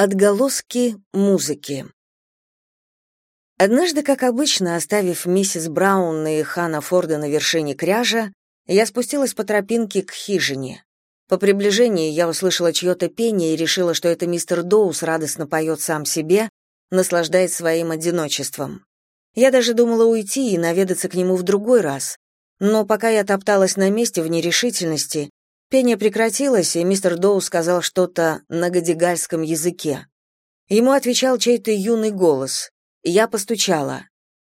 Отголоски музыки. Однажды, как обычно, оставив миссис Браун и Хана Форда на вершине кряжа, я спустилась по тропинке к хижине. По приближении я услышала чье-то пение и решила, что это мистер Доус радостно поет сам себе, наслаждаясь своим одиночеством. Я даже думала уйти и наведаться к нему в другой раз. Но пока я топталась на месте в нерешительности, Пение прекратилось, и мистер Доу сказал что-то на гадигальском языке. Ему отвечал чей-то юный голос. Я постучала.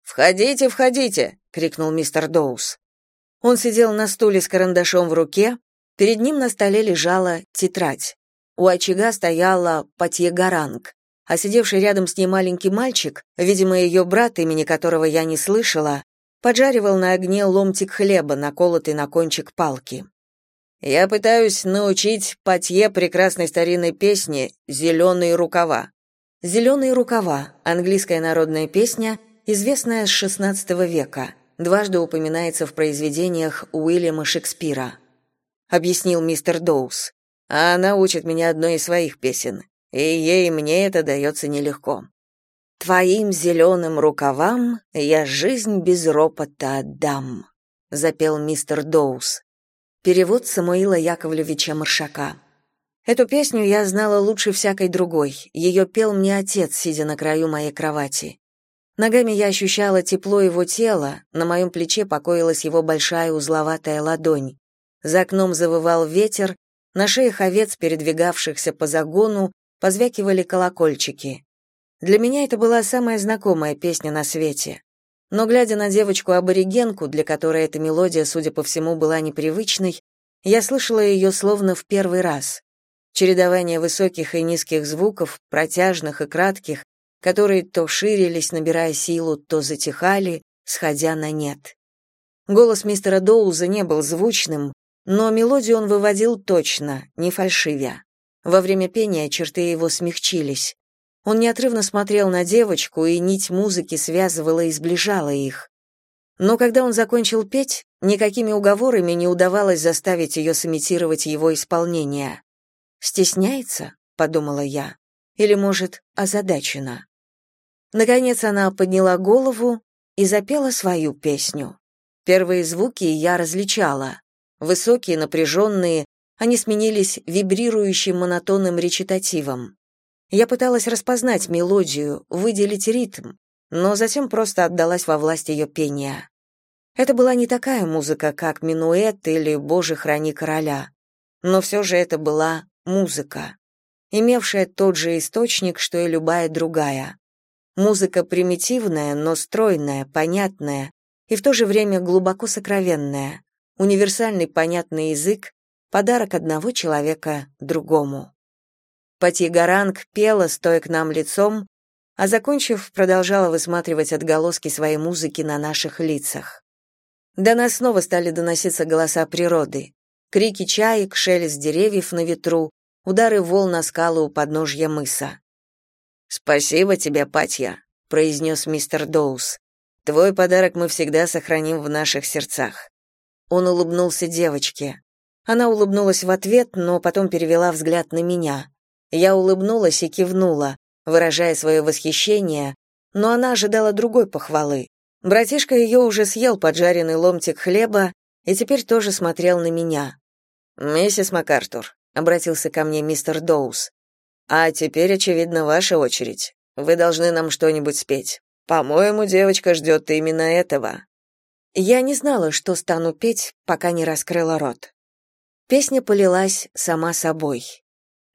«Входите, входите!» — крикнул мистер Доус. Он сидел на стуле с карандашом в руке, перед ним на столе лежала тетрадь. У очага стояла Патье Гаранг, а сидевший рядом с ней маленький мальчик, видимо, ее брат, имени которого я не слышала, поджаривал на огне ломтик хлеба, наколотый на кончик палки. Я пытаюсь научить Патье прекрасной старинной песни «Зеленые рукава». «Зеленые рукава» — английская народная песня, известная с XVI века, дважды упоминается в произведениях Уильяма Шекспира. Объяснил мистер Доус. А она учит меня одной из своих песен, и ей мне это дается нелегко. «Твоим зеленым рукавам я жизнь без ропота отдам», — запел мистер Доус. Перевод Самуила Яковлевича Маршака. Эту песню я знала лучше всякой другой. Ее пел мне отец, сидя на краю моей кровати. Ногами я ощущала тепло его тела, на моем плече покоилась его большая узловатая ладонь. За окном завывал ветер, на шеях овец, передвигавшихся по загону, позвякивали колокольчики. Для меня это была самая знакомая песня на свете. Но глядя на девочку-аборигенку, для которой эта мелодия, судя по всему, была непривычной, я слышала ее словно в первый раз. Чередование высоких и низких звуков, протяжных и кратких, которые то ширились, набирая силу, то затихали, сходя на нет. Голос мистера Доуза не был звучным, но мелодию он выводил точно, не фальшивя. Во время пения черты его смягчились. Он неотрывно смотрел на девочку, и нить музыки связывала и сближала их. Но когда он закончил петь, никакими уговорами не удавалось заставить ее сымитировать его исполнение. «Стесняется?» — подумала я. «Или, может, озадачена?» Наконец она подняла голову и запела свою песню. Первые звуки я различала. Высокие, напряженные, они сменились вибрирующим монотонным речитативом. Я пыталась распознать мелодию, выделить ритм, но затем просто отдалась во власть ее пения. Это была не такая музыка, как минуэт или «Боже, храни короля», но все же это была музыка, имевшая тот же источник, что и любая другая. Музыка примитивная, но стройная, понятная и в то же время глубоко сокровенная, универсальный понятный язык, подарок одного человека другому. Пати Гаранг пела, стоя к нам лицом, а, закончив, продолжала высматривать отголоски своей музыки на наших лицах. До нас снова стали доноситься голоса природы. Крики чаек, шелест деревьев на ветру, удары волн на скалы у подножья мыса. «Спасибо тебе, Патья», — произнес мистер Доус. «Твой подарок мы всегда сохраним в наших сердцах». Он улыбнулся девочке. Она улыбнулась в ответ, но потом перевела взгляд на меня. Я улыбнулась и кивнула, выражая свое восхищение, но она ожидала другой похвалы. Братишка ее уже съел поджаренный ломтик хлеба и теперь тоже смотрел на меня. «Миссис МакАртур», — обратился ко мне мистер Доус, «а теперь, очевидно, ваша очередь. Вы должны нам что-нибудь спеть. По-моему, девочка ждет именно этого». Я не знала, что стану петь, пока не раскрыла рот. Песня полилась сама собой.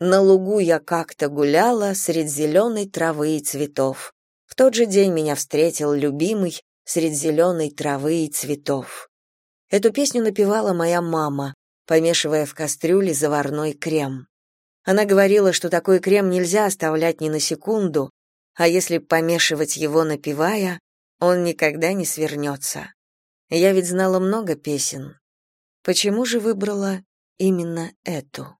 На лугу я как-то гуляла средь зеленой травы и цветов. В тот же день меня встретил любимый средь зеленой травы и цветов. Эту песню напевала моя мама, помешивая в кастрюле заварной крем. Она говорила, что такой крем нельзя оставлять ни на секунду, а если помешивать его напевая, он никогда не свернется. Я ведь знала много песен. Почему же выбрала именно эту?